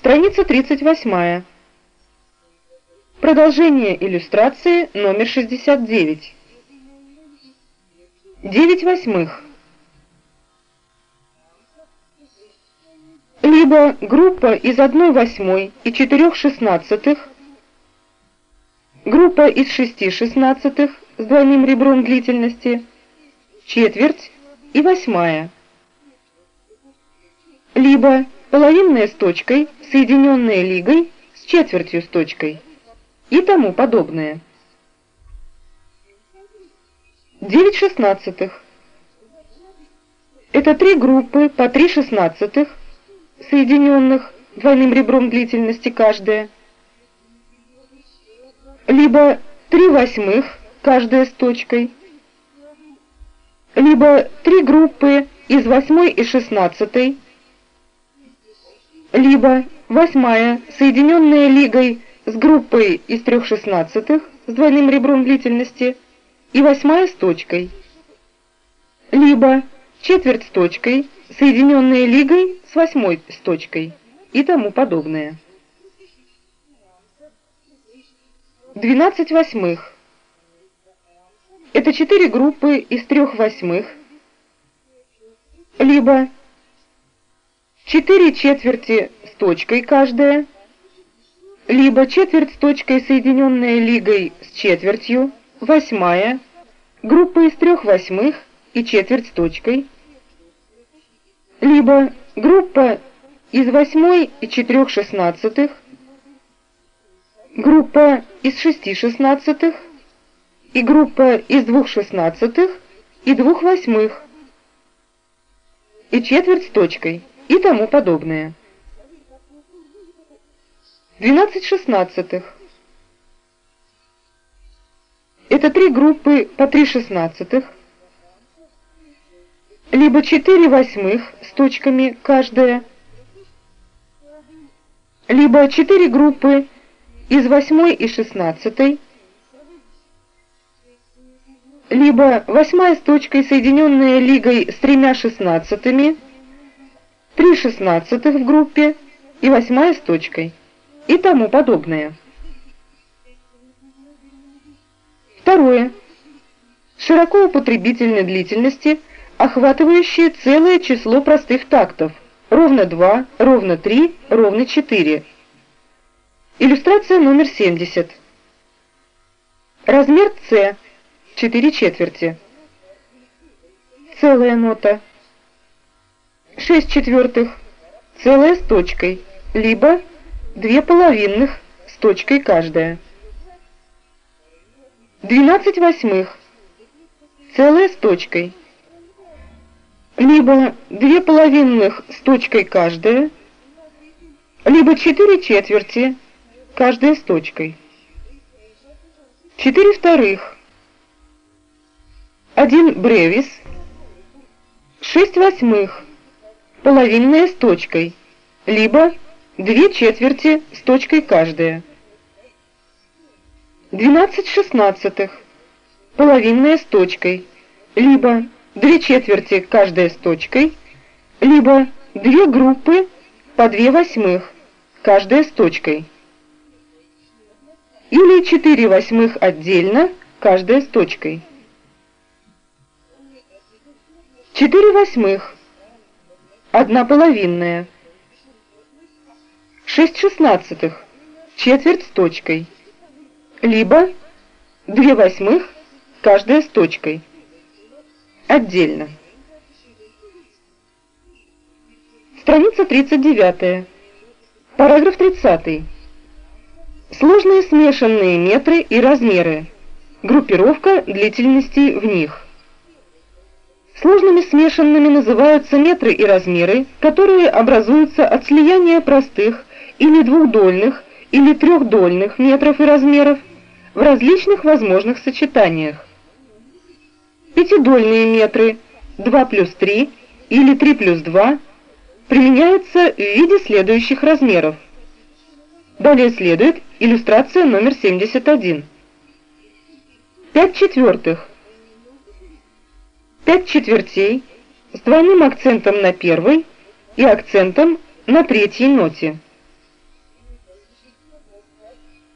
Страница 38. Продолжение иллюстрации номер 69. 9 восьмых. Либо группа из 1 восьмой и 4 шестнадцатых, группа из 6 шестнадцатых с двойным ребром длительности, четверть и восьмая. Либо половинная с точкой, соединенная лигой с четвертью с точкой и тому подобное. 9 шестнадцатых. Это три группы по 3 шестнадцатых, соединенных двойным ребром длительности каждая, либо 3 восьмых, каждая с точкой, либо три группы из восьмой и шестнадцатой, либо восьмая, соединенная лигой с группой из трех шестнадцатых с двойным ребром длительности и восьмая с точкой, либо четверть с точкой, соединенная лигой с восьмой с точкой и тому подобное. 12 восьмых. Это четыре группы из трех восьмых, либо четыре четверти с точкой каждая, либо четверть с точкой, соединенная лигой с четвертью, восьмая, группа из трех восьмых и четверть с точкой, либо группа из восьмой и четырех шестнадцатых, группа из шести шестнадцатых и группа из двух шестнадцатых и двух восьмых, и четверть с точкой и тому подобное. 12 шестнадцатых. Это три группы по 3 шестнадцатых, либо 4 восьмых с точками каждая, либо 4 группы из восьмой и шестнадцатой, либо восьмая с точкой, соединенная лигой с тремя шестнадцатыми, три шестнадцатых в группе и восьмая с точкой и тому подобное. Второе. Широко употребительной длительности, охватывающие целое число простых тактов, ровно 2, ровно 3, ровно 4. Иллюстрация номер 70. Размер С 4 четверти. Целая нота. 6 четвертых. Целая с точкой, либо две половинных с точкой каждая. 12 восьмых, целая с точкой, либо две половинных с точкой каждая, либо 4 четверти, каждая с точкой. 4 вторых, 1 бревис, 6 восьмых, половинная с точкой, либо две четверти с точкой каждая. 12 шестнадцатых, половинная с точкой, либо две четверти каждая с точкой, либо две группы по две восьмых, каждая с точкой. Или 4 восьмых отдельно, каждая с точкой. 4 восьмых, одна половинная. 6 шестнадцатых, четверть с точкой, либо 2 восьмых, каждая с точкой, отдельно. Страница 39. Параграф 30. Сложные смешанные метры и размеры. Группировка длительностей в них. Сложными смешанными называются метры и размеры, которые образуются от слияния простых или двухдольных, или трехдольных метров и размеров в различных возможных сочетаниях. Пятидольные метры 2 плюс 3 или 3 плюс 2 применяются в виде следующих размеров. Далее следует иллюстрация номер 71. 5 четвертых. 5 четвертей с двойным акцентом на первой и акцентом на третьей ноте.